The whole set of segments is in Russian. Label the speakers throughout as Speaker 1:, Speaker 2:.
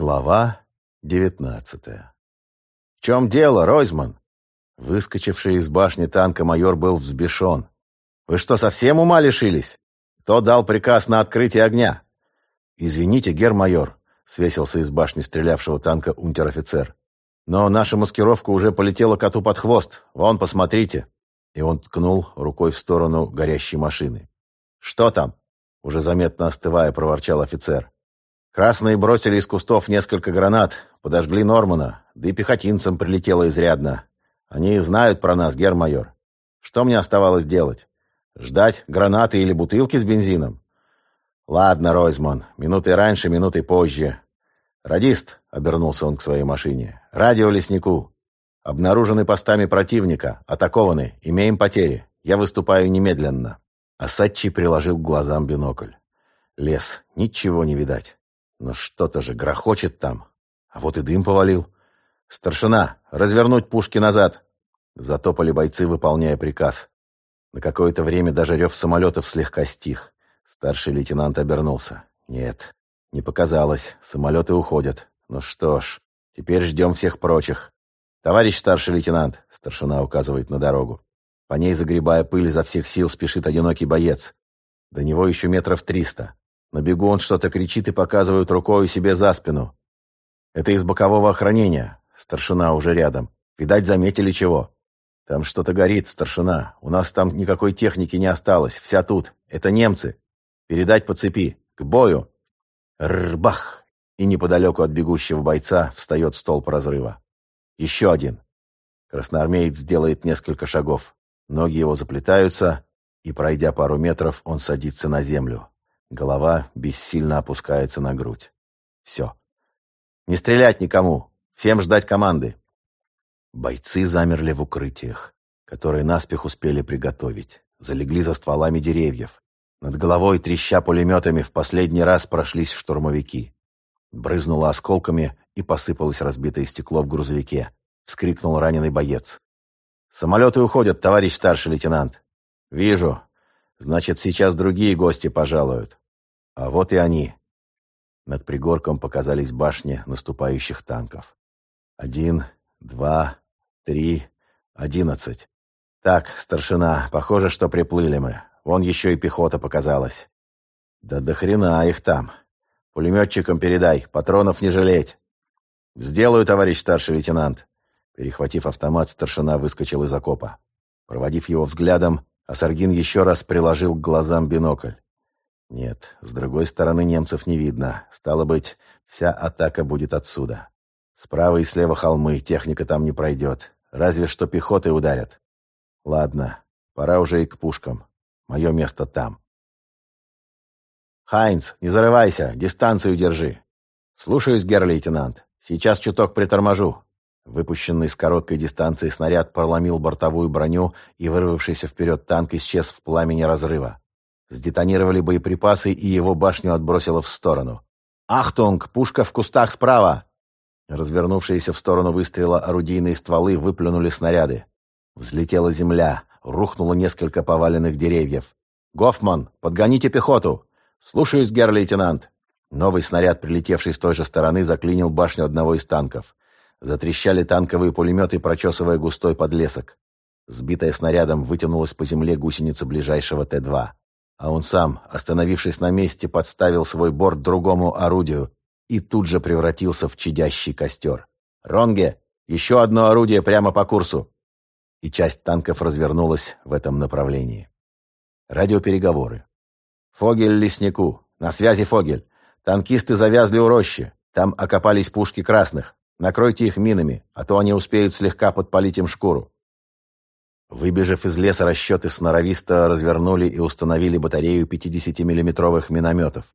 Speaker 1: Глава девятнадцатая. «В чем дело, Ройзман?» Выскочивший из башни танка майор был взбешен. «Вы что, совсем ума лишились? Кто дал приказ на открытие огня?» «Извините, гермайор», — свесился из башни стрелявшего танка унтер-офицер. «Но наша маскировка уже полетела коту под хвост. Вон, посмотрите». И он ткнул рукой в сторону горящей машины. «Что там?» — уже заметно остывая, проворчал офицер. «Красные бросили из кустов несколько гранат, подожгли Нормана, да и пехотинцам прилетело изрядно. Они знают про нас, гермайор. Что мне оставалось делать? Ждать гранаты или бутылки с бензином? Ладно, Ройзман, минутой раньше, минутой позже. Радист, обернулся он к своей машине. Радио леснику. Обнаружены постами противника, атакованы, имеем потери. Я выступаю немедленно. Асачи приложил к глазам бинокль. Лес, ничего не видать. Но что-то же грохочет там. А вот и дым повалил. «Старшина, развернуть пушки назад!» Затопали бойцы, выполняя приказ. На какое-то время даже рев самолетов слегка стих. Старший лейтенант обернулся. «Нет, не показалось. Самолеты уходят. Ну что ж, теперь ждем всех прочих. Товарищ старший лейтенант!» Старшина указывает на дорогу. По ней, загребая пыль, изо всех сил спешит одинокий боец. До него еще метров триста. На бегу он что-то кричит и показывает рукой себе за спину. Это из бокового охранения. Старшина уже рядом. Видать, заметили чего. Там что-то горит, старшина. У нас там никакой техники не осталось. Вся тут. Это немцы. Передать по цепи. К бою. Рбах! И неподалеку от бегущего бойца встает столб разрыва. Еще один. Красноармеец делает несколько шагов. Ноги его заплетаются, и, пройдя пару метров, он садится на землю. Голова бессильно опускается на грудь. Все. Не стрелять никому. Всем ждать команды. Бойцы замерли в укрытиях, которые наспех успели приготовить. Залегли за стволами деревьев. Над головой, треща пулеметами, в последний раз прошлись штурмовики. Брызнуло осколками и посыпалось разбитое стекло в грузовике. Вскрикнул раненый боец. «Самолеты уходят, товарищ старший лейтенант». «Вижу. Значит, сейчас другие гости пожалуют». «А вот и они». Над пригорком показались башни наступающих танков. Один, два, три, одиннадцать. Так, старшина, похоже, что приплыли мы. Вон еще и пехота показалась. Да до хрена их там. Пулеметчикам передай, патронов не жалеть. Сделаю, товарищ старший лейтенант. Перехватив автомат, старшина выскочил из окопа. Проводив его взглядом, Асаргин еще раз приложил к глазам бинокль. Нет, с другой стороны немцев не видно. Стало быть, вся атака будет отсюда. Справа и слева холмы, техника там не пройдет. Разве что пехотой ударят. Ладно, пора уже и к пушкам. Мое место там. «Хайнц, не зарывайся, дистанцию держи». «Слушаюсь, герр-лейтенант. Сейчас чуток приторможу». Выпущенный с короткой дистанции снаряд проломил бортовую броню, и вырвавшийся вперед танк исчез в пламени разрыва. Сдетонировали боеприпасы, и его башню отбросило в сторону. «Ахтунг! Пушка в кустах справа!» Развернувшиеся в сторону выстрела орудийные стволы выплюнули снаряды. Взлетела земля, рухнуло несколько поваленных деревьев. «Гофман, подгоните пехоту!» «Слушаюсь, герр-лейтенант!» Новый снаряд, прилетевший с той же стороны, заклинил башню одного из танков. Затрещали танковые пулеметы, прочесывая густой подлесок. Сбитая снарядом, вытянулась по земле гусеница ближайшего Т-2. А он сам, остановившись на месте, подставил свой борт другому орудию, и тут же превратился в чадящий костер. «Ронге! Еще одно орудие прямо по курсу!» И часть танков развернулась в этом направлении. Радиопереговоры. «Фогель леснику! На связи Фогель! Танкисты завязли у рощи. Там окопались пушки красных. Накройте их минами, а то они успеют слегка подпалить им шкуру». Выбежав из леса, расчеты сноровисто развернули и установили батарею 50-миллиметровых минометов.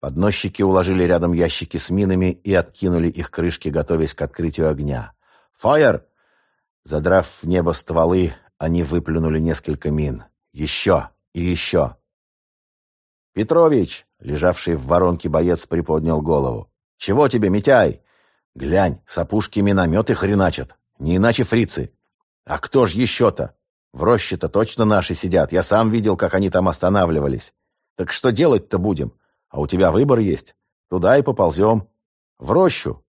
Speaker 1: Подносчики уложили рядом ящики с минами и откинули их крышки, готовясь к открытию огня. «Фаер!» Задрав в небо стволы, они выплюнули несколько мин. Еще и еще. «Петрович!» — лежавший в воронке боец приподнял голову. «Чего тебе, Митяй?» «Глянь, с опушки минометы хреначат. Не иначе фрицы. А кто ж еще-то? В роще-то точно наши сидят. Я сам видел, как они там останавливались. Так что делать-то будем? А у тебя выбор есть. Туда и поползем. В рощу.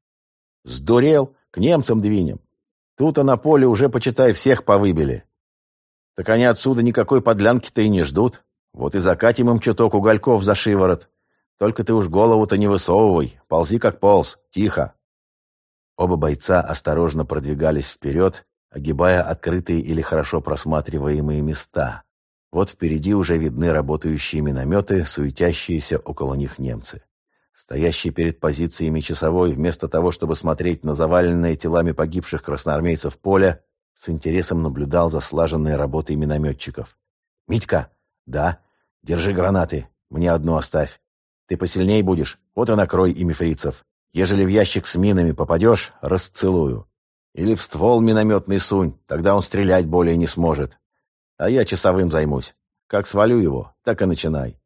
Speaker 1: Сдурел, к немцам двинем. Тут-то на поле уже, почитай, всех повыбили. Так они отсюда никакой подлянки-то и не ждут. Вот и закатим им чуток угольков за шиворот. Только ты уж голову-то не высовывай, ползи как полз, тихо. Оба бойца осторожно продвигались вперед, огибая открытые или хорошо просматриваемые места. Вот впереди уже видны работающие минометы, суетящиеся около них немцы. Стоящий перед позициями часовой, вместо того, чтобы смотреть на заваленные телами погибших красноармейцев поле, с интересом наблюдал за слаженной работой минометчиков. «Митька!» «Да. Держи гранаты. Мне одну оставь. Ты посильней будешь, вот и накрой ими фрицев. Ежели в ящик с минами попадешь, расцелую. Или в ствол минометный сунь, тогда он стрелять более не сможет. А я часовым займусь. Как свалю его, так и начинай.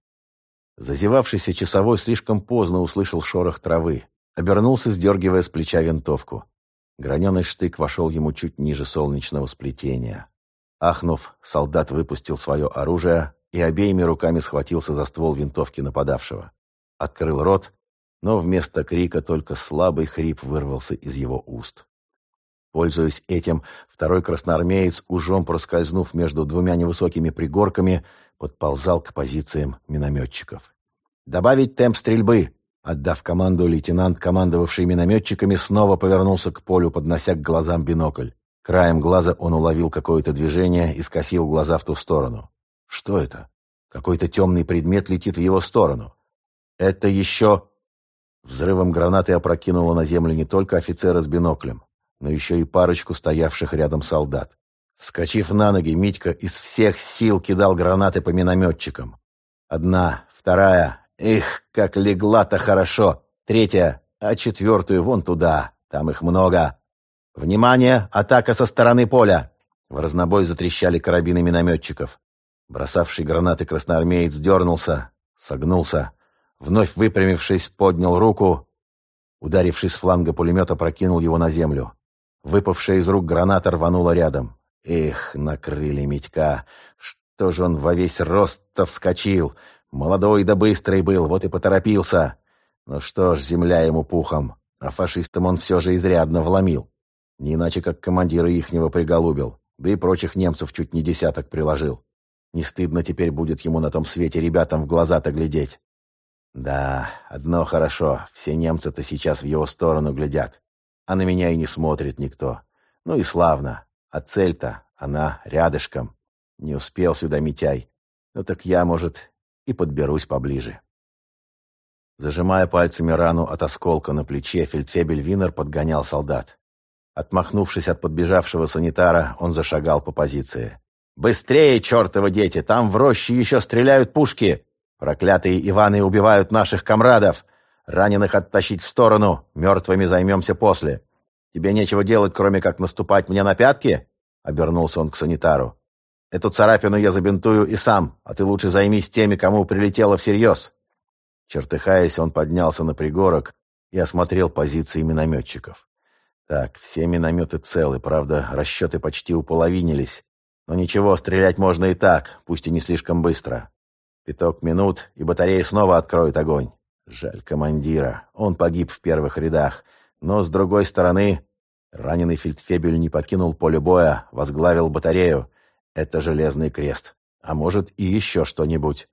Speaker 1: Зазевавшийся часовой слишком поздно услышал шорох травы. Обернулся, сдергивая с плеча винтовку. Граненый штык вошел ему чуть ниже солнечного сплетения. Ахнув, солдат выпустил свое оружие и обеими руками схватился за ствол винтовки нападавшего. Открыл рот, но вместо крика только слабый хрип вырвался из его уст. Пользуясь этим, второй красноармеец, ужом проскользнув между двумя невысокими пригорками, подползал к позициям минометчиков. «Добавить темп стрельбы!» Отдав команду, лейтенант, командовавший минометчиками, снова повернулся к полю, поднося к глазам бинокль. Краем глаза он уловил какое-то движение и скосил глаза в ту сторону. Что это? Какой-то темный предмет летит в его сторону. Это еще... Взрывом гранаты опрокинуло на землю не только офицера с биноклем, но еще и парочку стоявших рядом солдат. Вскочив на ноги, Митька из всех сил кидал гранаты по минометчикам. Одна, вторая, их, как легла-то хорошо. Третья, а четвертую вон туда, там их много. Внимание, атака со стороны поля. В разнобой затрещали карабины минометчиков. Бросавший гранаты красноармеец дернулся, согнулся. Вновь выпрямившись, поднял руку. Ударивший с фланга пулемета, прокинул его на землю. Выпавшая из рук граната рванула рядом. Эх, накрыли Митька. Что же он во весь рост-то вскочил? Молодой да быстрый был, вот и поторопился. Ну что ж, земля ему пухом. А фашистам он все же изрядно вломил. Не иначе, как командира ихнего приголубил. Да и прочих немцев чуть не десяток приложил. Не стыдно теперь будет ему на том свете ребятам в глаза-то глядеть. Да, одно хорошо, все немцы-то сейчас в его сторону глядят. А на меня и не смотрит никто. Ну и славно. А цель-то, она рядышком. Не успел сюда Митяй. Ну так я, может, и подберусь поближе. Зажимая пальцами рану от осколка на плече, фельдфебель Винер подгонял солдат. Отмахнувшись от подбежавшего санитара, он зашагал по позиции. «Быстрее, чертовы дети! Там в роще еще стреляют пушки! Проклятые Иваны убивают наших комрадов! Раненых оттащить в сторону, мертвыми займемся после. Тебе нечего делать, кроме как наступать мне на пятки?» Обернулся он к санитару. «Эту царапину я забинтую и сам, а ты лучше займись теми, кому прилетело всерьез». Чертыхаясь, он поднялся на пригорок и осмотрел позиции минометчиков. Так, все минометы целы, правда, расчеты почти уполовинились. Но ничего, стрелять можно и так, пусть и не слишком быстро. Пяток минут, и батарея снова откроет огонь. Жаль командира, он погиб в первых рядах. Но, с другой стороны, раненый фельдфебель не покинул поле боя, возглавил батарею. Это железный крест. А может, и еще что-нибудь.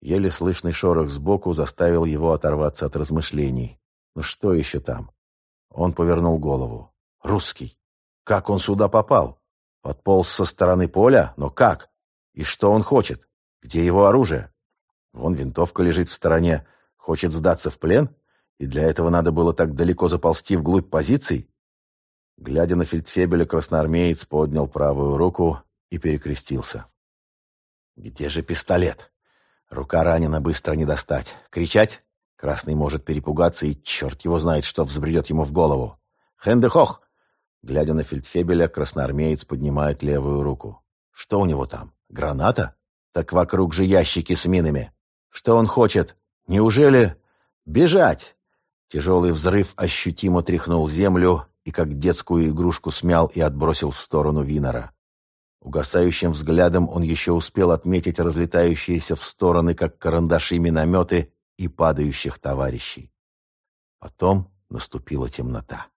Speaker 1: Еле слышный шорох сбоку заставил его оторваться от размышлений. Ну что еще там? Он повернул голову. Русский. Как он сюда попал? Подполз со стороны поля? Но как? И что он хочет? Где его оружие? Вон винтовка лежит в стороне. Хочет сдаться в плен? И для этого надо было так далеко заползти вглубь позиций? Глядя на фельдфебеля, красноармеец поднял правую руку и перекрестился. «Где же пистолет? Рука ранена, быстро не достать. Кричать? Красный может перепугаться, и черт его знает, что взбредет ему в голову. Хендехох! Глядя на фельдфебеля, красноармеец поднимает левую руку. Что у него там? Граната? Так вокруг же ящики с минами. Что он хочет? Неужели... Бежать! Тяжелый взрыв ощутимо тряхнул землю и как детскую игрушку смял и отбросил в сторону Винора. Угасающим взглядом он еще успел отметить разлетающиеся в стороны, как карандаши, минометы и падающих товарищей. Потом наступила темнота.